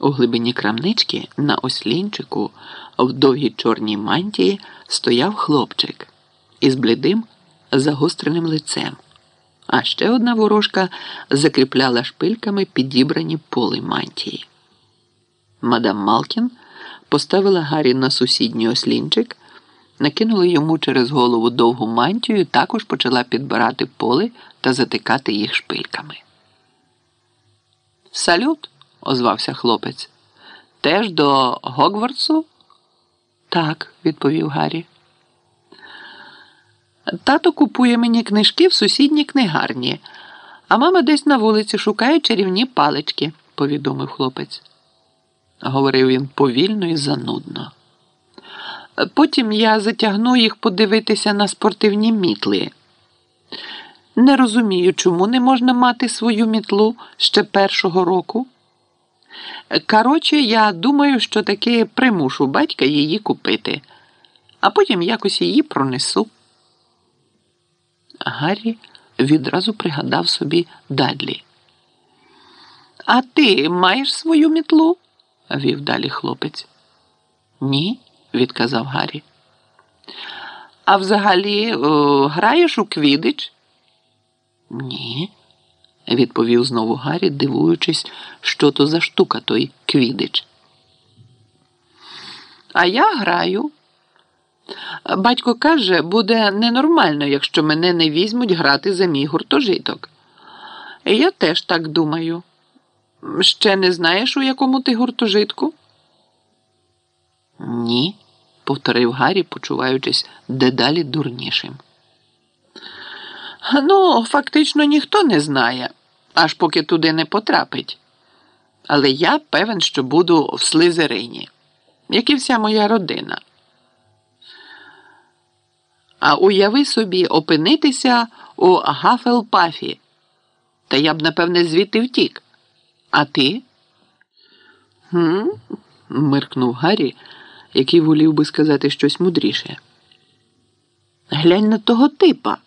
У глибині крамнички на ослінчику в довгій чорній мантії стояв хлопчик із блідим загостреним лицем, а ще одна ворожка закріпляла шпильками підібрані поли мантії. Мадам Малкін поставила Гаррі на сусідній ослінчик, накинула йому через голову довгу мантію і також почала підбирати поли та затикати їх шпильками. Салют, озвався хлопець. Теж до Гогвартсу? Так, відповів Гаррі. Тато купує мені книжки в сусідній книгарні, а мама десь на вулиці шукає чарівні палички, повідомив хлопець. Говорив він повільно і занудно. Потім я затягну їх подивитися на спортивні мітли. Не розумію, чому не можна мати свою мітлу ще першого року. Коротше, я думаю, що таки примушу батька її купити, а потім якось її пронесу. Гаррі відразу пригадав собі Дадлі. А ти маєш свою мітлу? вів далі хлопець. Ні, відказав Гаррі. А взагалі о, граєш у квідич? Ні, відповів знову Гаррі, дивуючись, що то за штука той квідич. А я граю. Батько каже, буде ненормально, якщо мене не візьмуть грати за мій гуртожиток. Я теж так думаю. Ще не знаєш, у якому ти гуртожитку? Ні, повторив Гаррі, почуваючись дедалі дурнішим. Ну, фактично ніхто не знає, аж поки туди не потрапить. Але я певен, що буду в слизерині, як і вся моя родина. А уяви собі опинитися у Гафелпафі. Та я б, напевне, звідти втік. А ти? «Хм?» – миркнув Гаррі, який волів би сказати щось мудріше. Глянь на того типа,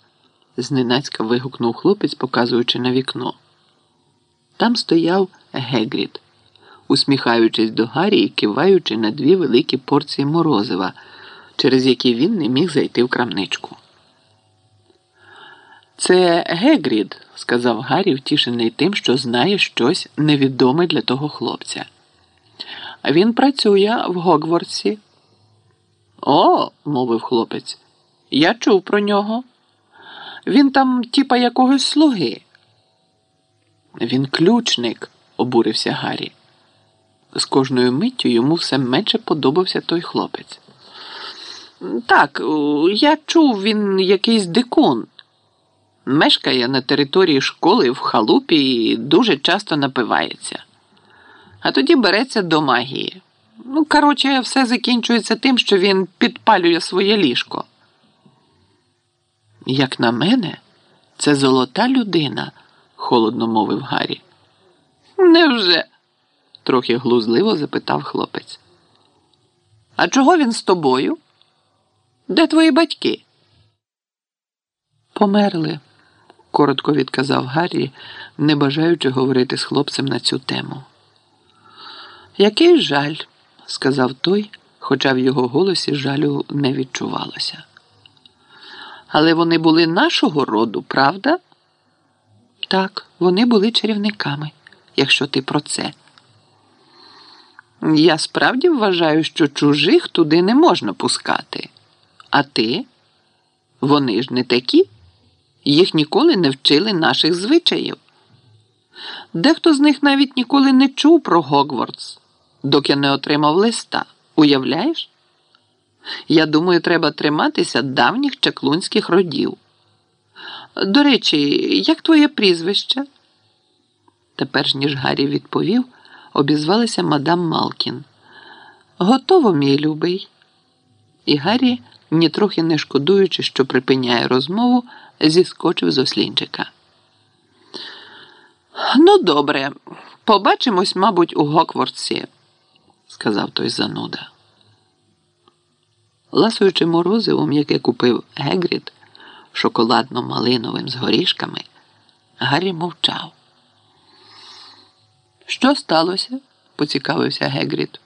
зненацька вигукнув хлопець, показуючи на вікно. Там стояв Гегрід, усміхаючись до Гаррі і киваючи на дві великі порції морозива, через які він не міг зайти в крамничку. Це Гегрід, сказав Гаррі, втішений тим, що знає щось невідоме для того хлопця. Він працює в Гогвартсі. О, мовив хлопець, я чув про нього. Він там, типа, якогось слуги. Він ключник, обурився Гаррі. З кожною миттю йому все менше подобався той хлопець. Так, я чув, він якийсь дикун. Мешкає на території школи в халупі і дуже часто напивається. А тоді береться до магії. Ну, коротше, все закінчується тим, що він підпалює своє ліжко. Як на мене, це золота людина, холодно мовив Гаррі. Невже? трохи глузливо запитав хлопець. А чого він з тобою? Де твої батьки? Померли, коротко відказав Гаррі, не бажаючи говорити з хлопцем на цю тему. Який жаль, сказав той, хоча в його голосі жалю не відчувалося. Але вони були нашого роду, правда? Так, вони були чарівниками, якщо ти про це. Я справді вважаю, що чужих туди не можна пускати. А ти? Вони ж не такі, їх ніколи не вчили наших звичаїв. Дехто з них навіть ніколи не чув про Гогвартс, доки не отримав листа. Уявляєш? Я думаю, треба триматися давніх чаклунських родів. До речі, як твоє прізвище? Тепер ніж Гаррі відповів, обізвалася мадам Малкін. Готово, мій любий. І Гаррі, нітрохи не шкодуючи, що припиняє розмову, зіскочив з ослінчика. Ну, добре, побачимось, мабуть, у Гоквортсі, сказав той зануда. Ласуючи морозивом, яке купив Гегрід, шоколадно-малиновим з горішками, Гаррі мовчав. Що сталося? поцікавився Гегрід.